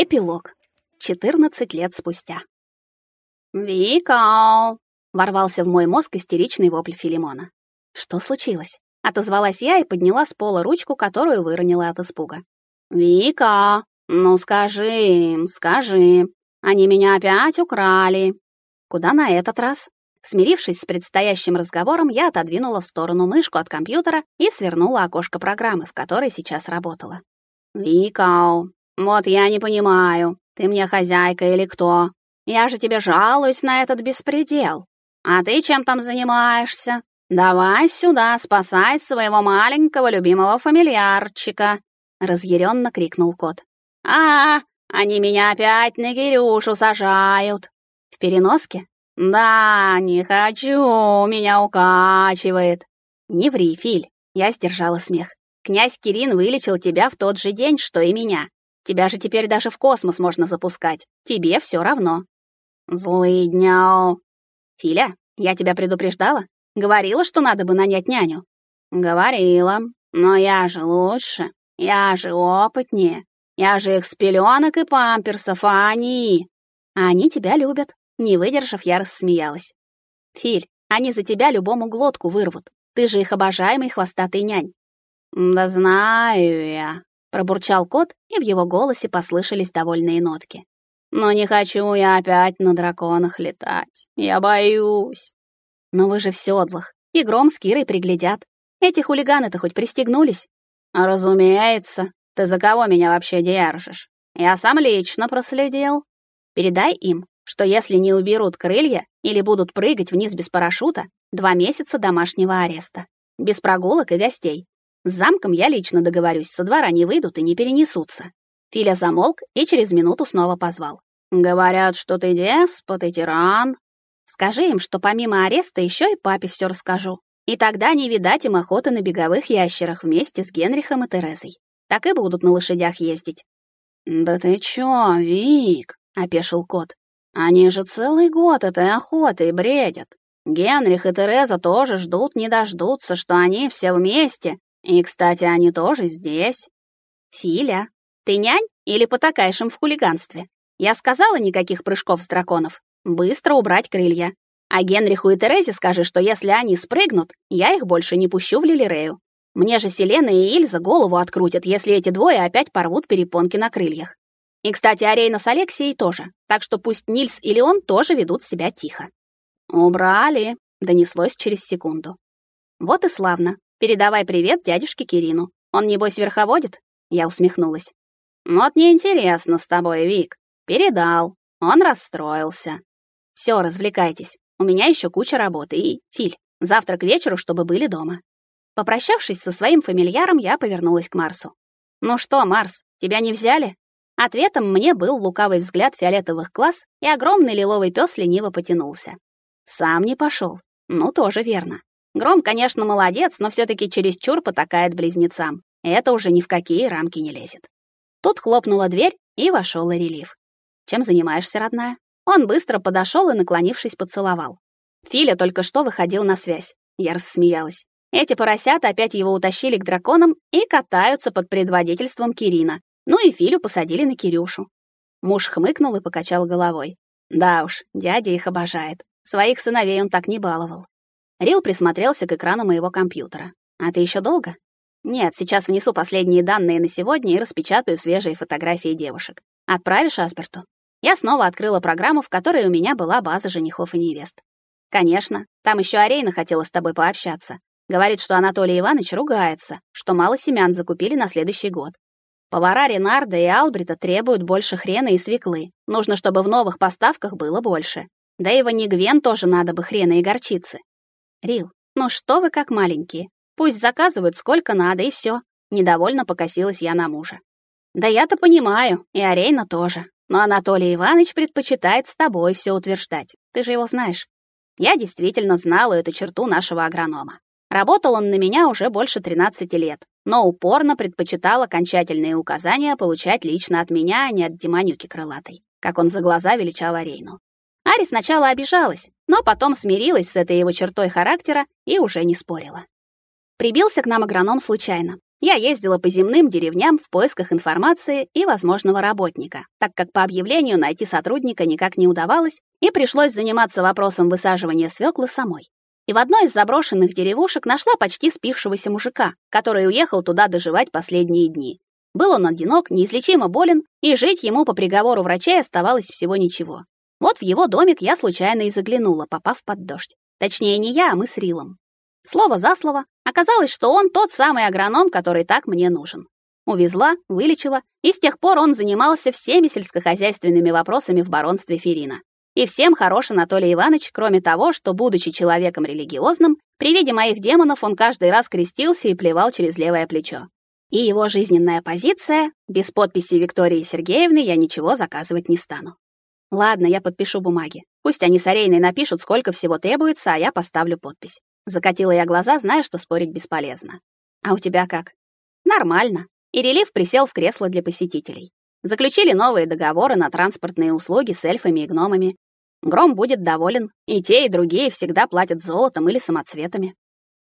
Эпилог. 14 лет спустя. «Вика!» — ворвался в мой мозг истеричный вопль Филимона. «Что случилось?» — отозвалась я и подняла с пола ручку, которую выронила от испуга. «Вика, ну скажи им, скажи, они меня опять украли». «Куда на этот раз?» Смирившись с предстоящим разговором, я отодвинула в сторону мышку от компьютера и свернула окошко программы, в которой сейчас работала. «Вика, вот я не понимаю, ты мне хозяйка или кто? Я же тебе жалуюсь на этот беспредел. А ты чем там занимаешься? Давай сюда, спасай своего маленького любимого фамильярчика!» Разъяренно крикнул кот. «А, они меня опять на Кирюшу сажают!» «В переноске?» «Да, не хочу, меня укачивает!» «Не ври, Филь!» Я сдержала смех. «Князь Кирин вылечил тебя в тот же день, что и меня. Тебя же теперь даже в космос можно запускать. Тебе все равно. Злыдняу. Филя, я тебя предупреждала? Говорила, что надо бы нанять няню. Говорила. Но я же лучше. Я же опытнее. Я же их с пеленок и памперсов, а они... А они тебя любят. Не выдержав, я рассмеялась. Филь, они за тебя любому глотку вырвут. Ты же их обожаемый хвостатый нянь. Да знаю я. Пробурчал кот, и в его голосе послышались довольные нотки. Но не хочу я опять на драконах летать. Я боюсь. Но вы же в седлах. И Гром с Кирой приглядят. Эти хулиганы-то хоть пристегнулись? Разумеется. Ты за кого меня вообще держишь? Я сам лично проследил. Передай им, что если не уберут крылья или будут прыгать вниз без парашюта, два месяца домашнего ареста. Без прогулок и гостей. С замком я лично договорюсь, со двора не выйдут и не перенесутся. Филя замолк и через минуту снова позвал. «Говорят, что ты деспот и тиран». «Скажи им, что помимо ареста еще и папе все расскажу. И тогда не видать им охоты на беговых ящерах вместе с Генрихом и Терезой. Так и будут на лошадях ездить». «Да ты чё, Вик?» — опешил кот. «Они же целый год этой охотой бредят. Генрих и Тереза тоже ждут, не дождутся, что они все вместе. И, кстати, они тоже здесь. Филя, ты нянь или потакаешь им в хулиганстве? Я сказала никаких прыжков с драконов. Быстро убрать крылья. А Генриху и Терезе скажи, что если они спрыгнут, я их больше не пущу в Лилирею. Мне же Селена и Ильза голову открутят, если эти двое опять порвут перепонки на крыльях. И, кстати, Арейна с Алексией тоже. Так что пусть Нильс или он тоже ведут себя тихо. «Убрали», — донеслось через секунду. «Вот и славно. Передавай привет дядюшке Кирину. Он, небось, верховодит?» Я усмехнулась. Вот неинтересно с тобой, Вик. Передал. Он расстроился. Все, развлекайтесь. У меня еще куча работы и, Филь, завтра к вечеру, чтобы были дома. Попрощавшись со своим фамильяром, я повернулась к Марсу. Ну что, Марс, тебя не взяли? Ответом мне был лукавый взгляд фиолетовых глаз, и огромный лиловый пес лениво потянулся. Сам не пошел. Ну, тоже верно. Гром, конечно, молодец, но все таки чересчур потакает близнецам. Это уже ни в какие рамки не лезет. Тут хлопнула дверь, и вошел Релиф. «Чем занимаешься, родная?» Он быстро подошел и, наклонившись, поцеловал. Филя только что выходил на связь. Я рассмеялась. Эти поросята опять его утащили к драконам и катаются под предводительством Кирина. Ну и Филю посадили на Кирюшу. Муж хмыкнул и покачал головой. Да уж, дядя их обожает. Своих сыновей он так не баловал. Рил присмотрелся к экрану моего компьютера. «А ты еще долго?» Нет, сейчас внесу последние данные на сегодня и распечатаю свежие фотографии девушек. Отправишь Асперту? Я снова открыла программу, в которой у меня была база женихов и невест. Конечно, там еще Арейна хотела с тобой пообщаться. Говорит, что Анатолий Иванович ругается, что мало семян закупили на следующий год. Повара Ренарда и Албрита требуют больше хрена и свеклы. Нужно, чтобы в новых поставках было больше. Да и Ванигвен тоже надо бы хрена и горчицы. Рил, ну что вы как маленькие? Пусть заказывают сколько надо, и все. Недовольно покосилась я на мужа. Да я-то понимаю, и Арейна тоже. Но Анатолий Иванович предпочитает с тобой все утверждать. Ты же его знаешь. Я действительно знала эту черту нашего агронома. Работал он на меня уже больше 13 лет, но упорно предпочитал окончательные указания получать лично от меня, а не от Демонюки крылатой, как он за глаза величал Арейну. Ари сначала обижалась, но потом смирилась с этой его чертой характера и уже не спорила. Прибился к нам агроном случайно. Я ездила по земным деревням в поисках информации и возможного работника, так как по объявлению найти сотрудника никак не удавалось, и пришлось заниматься вопросом высаживания свеклы самой. И в одной из заброшенных деревушек нашла почти спившегося мужика, который уехал туда доживать последние дни. Был он одинок, неизлечимо болен, и жить ему по приговору врачей оставалось всего ничего. Вот в его домик я случайно и заглянула, попав под дождь. Точнее, не я, а мы с Рилом. Слово за слово, оказалось, что он тот самый агроном, который так мне нужен. Увезла, вылечила, и с тех пор он занимался всеми сельскохозяйственными вопросами в баронстве Ферина. И всем хорош Анатолий Иванович, кроме того, что, будучи человеком религиозным, при виде моих демонов он каждый раз крестился и плевал через левое плечо. И его жизненная позиция, без подписи Виктории Сергеевны я ничего заказывать не стану. Ладно, я подпишу бумаги. Пусть они с Арейной напишут, сколько всего требуется, а я поставлю подпись. Закатила я глаза, зная, что спорить бесполезно. А у тебя как? Нормально. И релиф присел в кресло для посетителей. Заключили новые договоры на транспортные услуги с эльфами и гномами. Гром будет доволен, и те, и другие всегда платят золотом или самоцветами.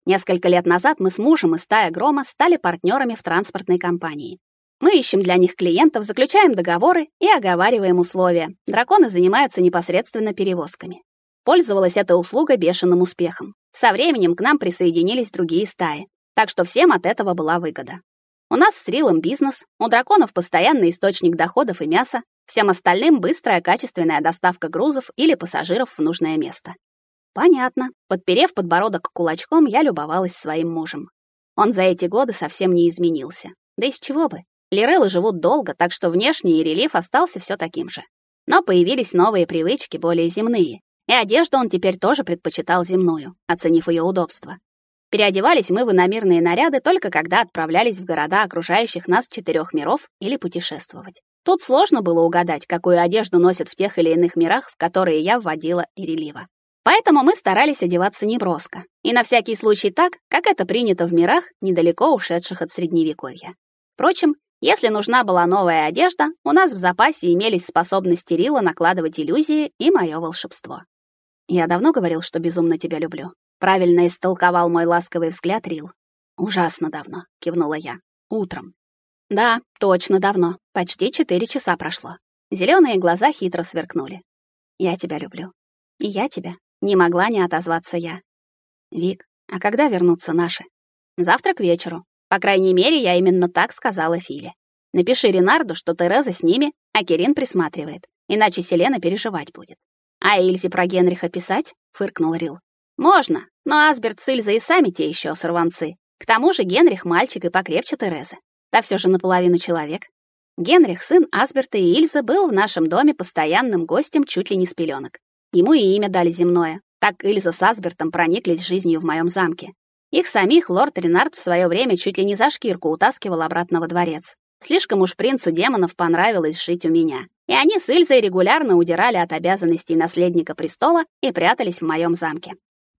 Несколько лет назад мы с мужем и стая Грома стали партнерами в транспортной компании. Мы ищем для них клиентов, заключаем договоры и оговариваем условия. Драконы занимаются непосредственно перевозками. Пользовалась эта услуга бешеным успехом. Со временем к нам присоединились другие стаи, так что всем от этого была выгода. У нас с Рилом бизнес, у драконов постоянный источник доходов и мяса, всем остальным быстрая качественная доставка грузов или пассажиров в нужное место. Понятно. Подперев подбородок кулачком, я любовалась своим мужем. Он за эти годы совсем не изменился. Да из чего бы? Лиреллы живут долго, так что внешний рельеф остался все таким же. Но появились новые привычки, более земные, и одежду он теперь тоже предпочитал земную, оценив ее удобство. Переодевались мы в иномирные наряды только когда отправлялись в города окружающих нас четырех миров или путешествовать. Тут сложно было угадать, какую одежду носят в тех или иных мирах, в которые я вводила Ирелива. Поэтому мы старались одеваться неброско, и на всякий случай так, как это принято в мирах, недалеко ушедших от Средневековья. Впрочем, если нужна была новая одежда, у нас в запасе имелись способности Рила накладывать иллюзии и мое волшебство. Я давно говорил, что безумно тебя люблю. Правильно истолковал мой ласковый взгляд Рил. Ужасно давно, кивнула я. Утром. Да, точно давно. Почти четыре часа прошло. Зеленые глаза хитро сверкнули. Я тебя люблю. И я тебя. Не могла не отозваться я. Вик, а когда вернутся наши? Завтра к вечеру. По крайней мере, я именно так сказала Филе. Напиши Ренарду, что Тереза с ними, а Кирин присматривает. Иначе Селена переживать будет. «А Ильзе про Генриха писать?» — фыркнул Рил. «Можно, но Асберт с Ильзой и сами те еще сорванцы. К тому же Генрих мальчик и покрепче Терезы. Да все же наполовину человек. Генрих, сын Асберта и Ильзы, был в нашем доме постоянным гостем чуть ли не с пеленок. Ему и имя дали земное. Так Ильза с Асбертом прониклись жизнью в моем замке. Их самих лорд Ренард в свое время чуть ли не за шкирку утаскивал обратно во дворец. Слишком уж принцу демонов понравилось жить у меня. И они с Ильзой регулярно удирали от обязанностей наследника престола и прятались в моем замке.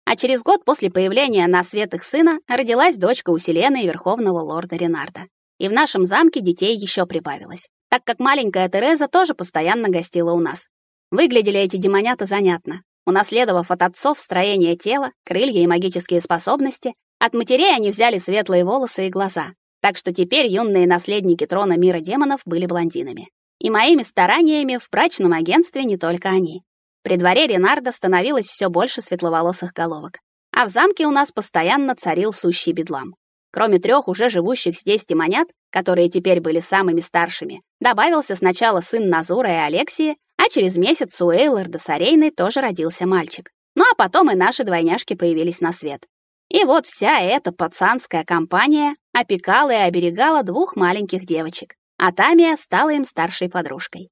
А через год после появления на свет их сына родилась дочка у Селены и верховного лорда Ренарда. И в нашем замке детей еще прибавилось, так как маленькая Тереза тоже постоянно гостила у нас. Выглядели эти демонята занятно. Унаследовав от отцов строение тела, крылья и магические способности, от матерей они взяли светлые волосы и глаза, так что теперь юные наследники трона мира демонов были блондинами. И моими стараниями в брачном агентстве не только они. При дворе Ренарда становилось все больше светловолосых головок. А в замке у нас постоянно царил сущий бедлам. Кроме трех уже живущих здесь демонят, которые теперь были самыми старшими, добавился сначала сын Назура и Алексии, а через месяц у Эйларда с Арейной тоже родился мальчик. Ну а потом и наши двойняшки появились на свет. И вот вся эта пацанская компания опекала и оберегала двух маленьких девочек, а Тамия стала им старшей подружкой.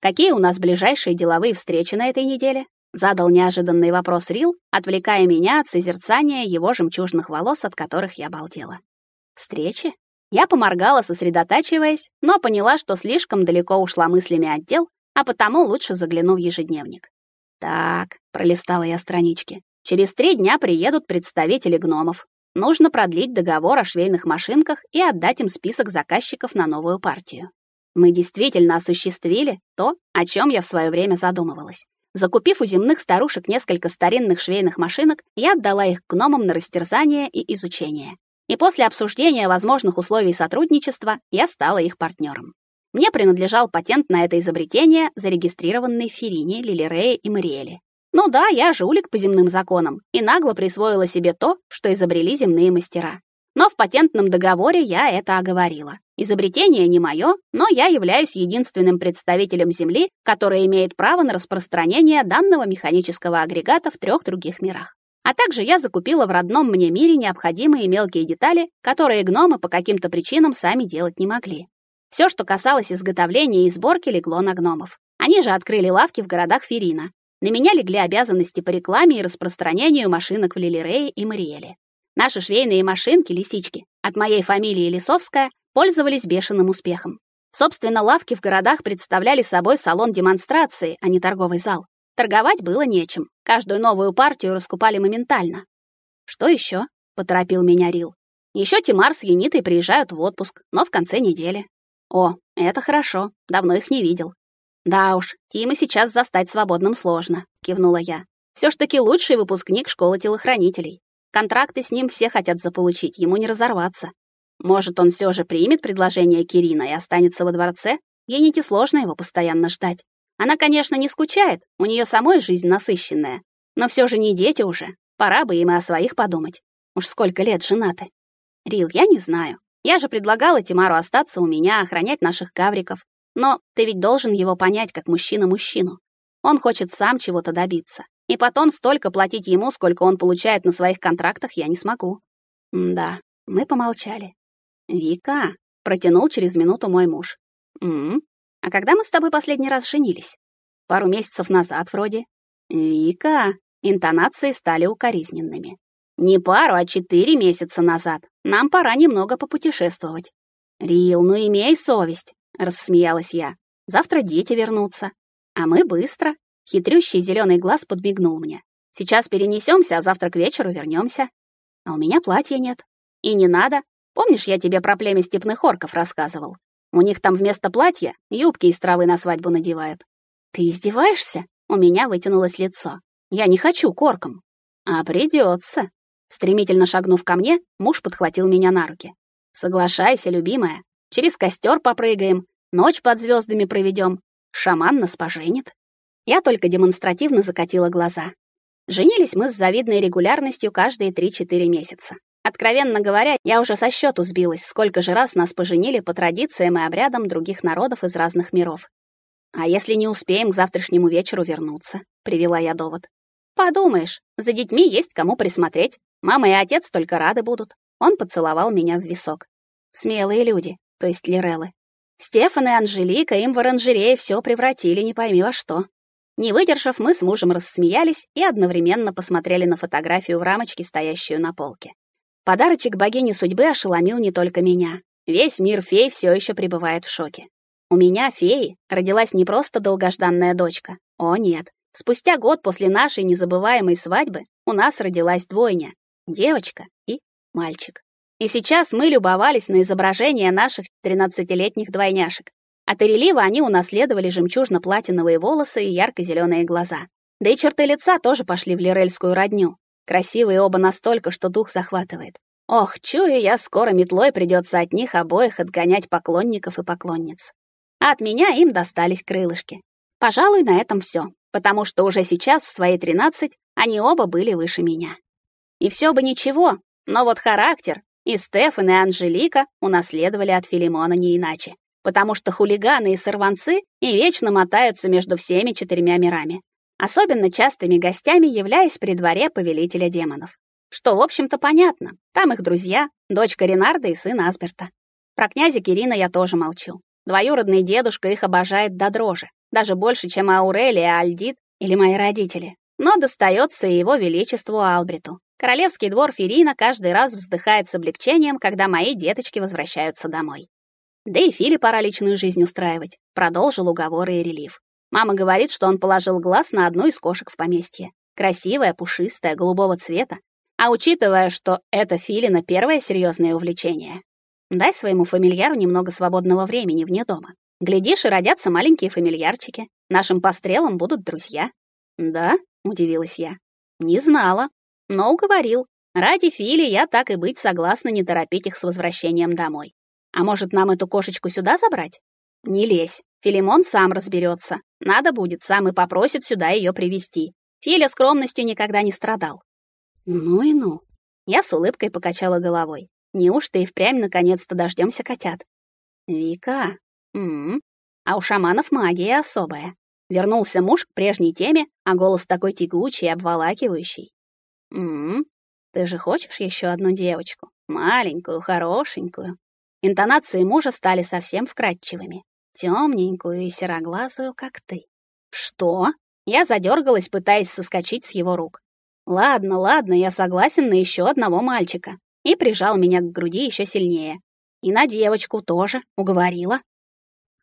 «Какие у нас ближайшие деловые встречи на этой неделе?» Задал неожиданный вопрос Рил, отвлекая меня от созерцания его жемчужных волос, от которых я балдела. «Встречи?» Я поморгала, сосредотачиваясь, но поняла, что слишком далеко ушла мыслями от дел, а потому лучше загляну в ежедневник. «Так», — пролистала я странички, Через три дня приедут представители гномов. Нужно продлить договор о швейных машинках и отдать им список заказчиков на новую партию. Мы действительно осуществили то, о чем я в свое время задумывалась. Закупив у земных старушек несколько старинных швейных машинок, я отдала их гномам на растерзание и изучение. и после обсуждения возможных условий сотрудничества я стала их партнером. Мне принадлежал патент на это изобретение, зарегистрированный в Ферине, Лилирее и Мариэле. Ну да, я жулик по земным законам и нагло присвоила себе то, что изобрели земные мастера. Но в патентном договоре я это оговорила. Изобретение не мое, но я являюсь единственным представителем Земли, который имеет право на распространение данного механического агрегата в трех других мирах. А также я закупила в родном мне мире необходимые мелкие детали, которые гномы по каким-то причинам сами делать не могли. Все, что касалось изготовления и сборки, легло на гномов. Они же открыли лавки в городах Ферина. На меня легли обязанности по рекламе и распространению машинок в Лилирее и Мариэле. Наши швейные машинки, лисички, от моей фамилии Лисовская, пользовались бешеным успехом. Собственно, лавки в городах представляли собой салон демонстрации, а не торговый зал. Торговать было нечем. Каждую новую партию раскупали моментально. Что еще? поторопил меня Рил. Еще Тимар с Енитой приезжают в отпуск, но в конце недели. О, это хорошо. Давно их не видел. Да уж, Тима сейчас застать свободным сложно, кивнула я. Все ж таки лучший выпускник школы телохранителей. Контракты с ним все хотят заполучить, ему не разорваться. Может, он все же примет предложение Кирина и останется во дворце? Ените сложно его постоянно ждать. Она, конечно, не скучает, у нее самой жизнь насыщенная. Но все же не дети уже. Пора бы им и о своих подумать. Уж сколько лет женаты. Рил, я не знаю. Я же предлагала Тимару остаться у меня, охранять наших гавриков. Но ты ведь должен его понять как мужчина мужчину. Он хочет сам чего-то добиться. И потом столько платить ему, сколько он получает на своих контрактах, я не смогу. Да, мы помолчали. Вика, протянул через минуту мой муж. М, А когда мы с тобой последний раз женились? Пару месяцев назад вроде. Вика, интонации стали укоризненными. Не пару, а четыре месяца назад. Нам пора немного попутешествовать. Рил, ну имей совесть, рассмеялась я. Завтра дети вернутся. А мы быстро. Хитрющий зеленый глаз подмигнул мне. Сейчас перенесемся, а завтра к вечеру вернемся. А у меня платья нет. И не надо. Помнишь, я тебе про племя степных орков рассказывал? У них там вместо платья юбки из травы на свадьбу надевают. Ты издеваешься? У меня вытянулось лицо. Я не хочу к оркам. А придется. Стремительно шагнув ко мне, муж подхватил меня на руки. «Соглашайся, любимая. Через костер попрыгаем, ночь под звездами проведем. Шаман нас поженит». Я только демонстративно закатила глаза. Женились мы с завидной регулярностью каждые 3-4 месяца. Откровенно говоря, я уже со счету сбилась, сколько же раз нас поженили по традициям и обрядам других народов из разных миров. А если не успеем к завтрашнему вечеру вернуться, привела я довод. Подумаешь, за детьми есть кому присмотреть. Мама и отец только рады будут. Он поцеловал меня в висок. Смелые люди, то есть Лиреллы. Стефан и Анжелика им в оранжерее все превратили не пойми во что. Не выдержав, мы с мужем рассмеялись и одновременно посмотрели на фотографию в рамочке, стоящую на полке. Подарочек богини судьбы ошеломил не только меня. Весь мир фей все еще пребывает в шоке. У меня, феи, родилась не просто долгожданная дочка. О, нет. Спустя год после нашей незабываемой свадьбы у нас родилась двойня девочка и мальчик. И сейчас мы любовались на изображение наших тринадцатилетних двойняшек. От Ирелива они унаследовали жемчужно-платиновые волосы и ярко-зеленые глаза. Да и черты лица тоже пошли в лирельскую родню. Красивые оба настолько, что дух захватывает. Ох, чую я, скоро метлой придется от них обоих отгонять поклонников и поклонниц. А от меня им достались крылышки. Пожалуй, на этом все, потому что уже сейчас, в свои тринадцать, они оба были выше меня. И все бы ничего, но вот характер и Стефан, и Анжелика унаследовали от Филимона не иначе, потому что хулиганы и сорванцы и вечно мотаются между всеми четырьмя мирами, особенно частыми гостями являясь при дворе повелителя демонов. Что, в общем-то, понятно. Там их друзья, дочка Ренарда и сын Асберта. Про князя Кирина я тоже молчу. Двоюродный дедушка их обожает до дрожи, даже больше, чем Аурелия, Альдит или мои родители. Но достается и его величеству Албриту, Королевский двор Ферина каждый раз вздыхает с облегчением, когда мои деточки возвращаются домой. Да и Филе пора личную жизнь устраивать, продолжил уговоры и релив. Мама говорит, что он положил глаз на одну из кошек в поместье. Красивая, пушистая, голубого цвета. А учитывая, что это Филина первое серьезное увлечение, дай своему фамильяру немного свободного времени вне дома. Глядишь, и родятся маленькие фамильярчики. Нашим пострелам будут друзья. Да, удивилась я. Не знала, но уговорил. Ради Фили я так и быть согласна не торопить их с возвращением домой. А может, нам эту кошечку сюда забрать? Не лезь. Филимон сам разберется. Надо будет, сам и попросит сюда ее привести. Филя скромностью никогда не страдал. Ну и ну. Я с улыбкой покачала головой. Неужто и впрямь наконец-то дождемся котят? Вика. М, -м, А у шаманов магия особая. Вернулся муж к прежней теме, а голос такой тягучий и обволакивающий. М, -м ты же хочешь еще одну девочку, маленькую, хорошенькую. Интонации мужа стали совсем вкрадчивыми темненькую и сероглазую, как ты. Что? Я задергалась, пытаясь соскочить с его рук. Ладно, ладно, я согласен на еще одного мальчика. И прижал меня к груди еще сильнее. И на девочку тоже, уговорила.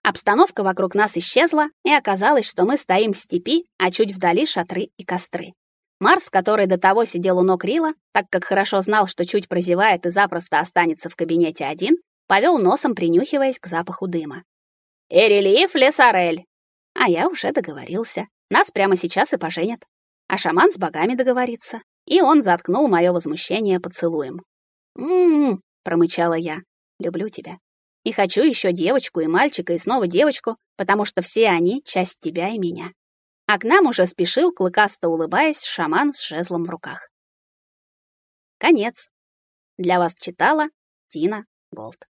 Обстановка вокруг нас исчезла, и оказалось, что мы стоим в степи, а чуть вдали шатры и костры. Марс, который до того сидел у ног Рила, так как хорошо знал, что чуть прозевает и запросто останется в кабинете один, повел носом, принюхиваясь к запаху дыма. Эрелиев Лесарель. А я уже договорился. Нас прямо сейчас и поженят. А шаман с богами договорится. И он заткнул мое возмущение поцелуем. «М-м-м», промычала я. «Люблю тебя. И хочу еще девочку и мальчика, и снова девочку, потому что все они — часть тебя и меня». А к нам уже спешил, клыкасто улыбаясь, шаман с жезлом в руках. Конец. Для вас читала Тина Голд.